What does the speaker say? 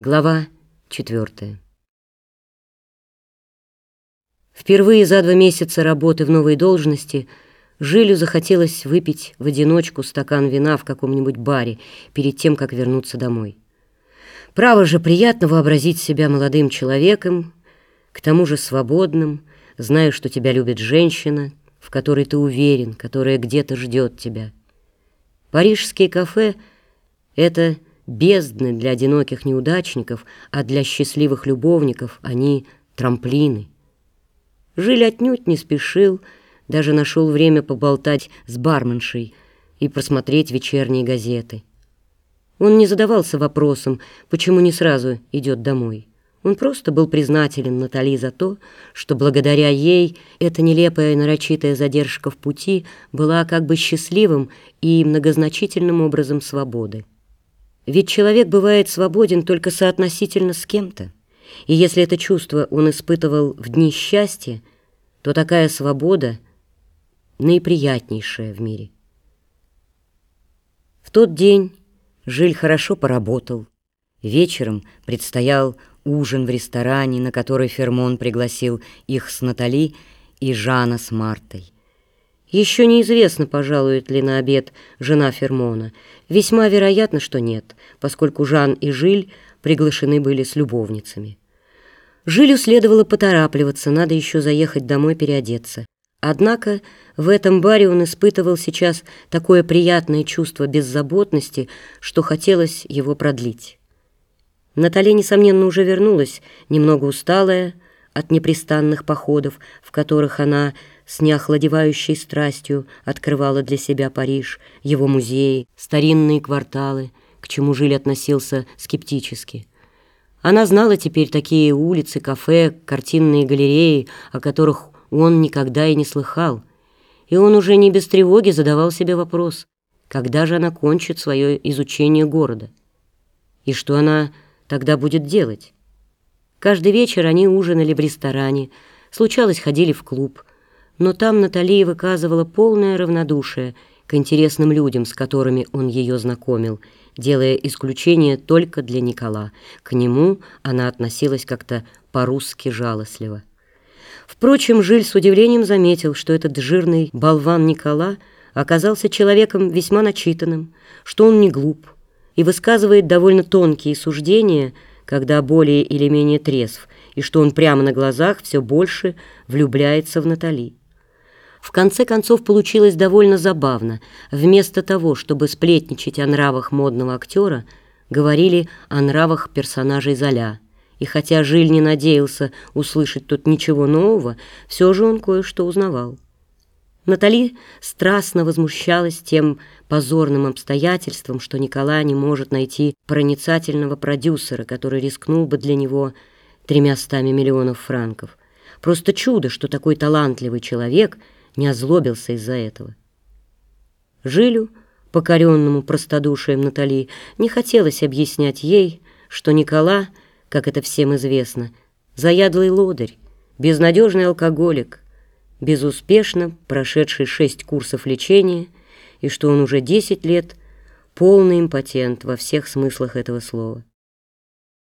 Глава четвертая. Впервые за два месяца работы в новой должности Жилю захотелось выпить в одиночку стакан вина в каком-нибудь баре перед тем, как вернуться домой. Право же приятно вообразить себя молодым человеком, к тому же свободным, зная, что тебя любит женщина, в которой ты уверен, которая где-то ждет тебя. Парижские кафе — это бездны для одиноких неудачников, а для счастливых любовников они трамплины. Жиль отнюдь не спешил, даже нашел время поболтать с барменшей и просмотреть вечерние газеты. Он не задавался вопросом, почему не сразу идет домой. Он просто был признателен Натали за то, что благодаря ей эта нелепая нарочитая задержка в пути была как бы счастливым и многозначительным образом свободы. Ведь человек бывает свободен только соотносительно с кем-то. И если это чувство он испытывал в дни счастья, то такая свобода наиприятнейшая в мире. В тот день Жиль хорошо поработал. Вечером предстоял ужин в ресторане, на который Фермон пригласил их с Натали и Жана с Мартой. Еще неизвестно, пожалует ли на обед жена Фермона. Весьма вероятно, что нет, поскольку Жан и Жиль приглашены были с любовницами. Жилю следовало поторапливаться, надо еще заехать домой переодеться. Однако в этом баре он испытывал сейчас такое приятное чувство беззаботности, что хотелось его продлить. Наталья, несомненно, уже вернулась, немного усталая от непрестанных походов, в которых она с неохладевающей страстью открывала для себя Париж, его музеи, старинные кварталы, к чему Жиль относился скептически. Она знала теперь такие улицы, кафе, картинные галереи, о которых он никогда и не слыхал. И он уже не без тревоги задавал себе вопрос, когда же она кончит свое изучение города? И что она тогда будет делать? Каждый вечер они ужинали в ресторане, случалось, ходили в клуб – но там Наталья выказывала полное равнодушие к интересным людям, с которыми он ее знакомил, делая исключение только для Никола. К нему она относилась как-то по-русски жалостливо. Впрочем, Жиль с удивлением заметил, что этот жирный болван Никола оказался человеком весьма начитанным, что он не глуп и высказывает довольно тонкие суждения, когда более или менее трезв, и что он прямо на глазах все больше влюбляется в Натали. В конце концов получилось довольно забавно. Вместо того, чтобы сплетничать о нравах модного актера, говорили о нравах персонажей Золя. И хотя Жиль не надеялся услышать тут ничего нового, все же он кое-что узнавал. Натали страстно возмущалась тем позорным обстоятельством, что Николай не может найти проницательного продюсера, который рискнул бы для него тремястами миллионов франков. Просто чудо, что такой талантливый человек – не озлобился из-за этого. Жилю, покоренному простодушием Натали, не хотелось объяснять ей, что Никола, как это всем известно, заядлый лодырь, безнадежный алкоголик, безуспешно прошедший шесть курсов лечения, и что он уже десять лет полный импотент во всех смыслах этого слова.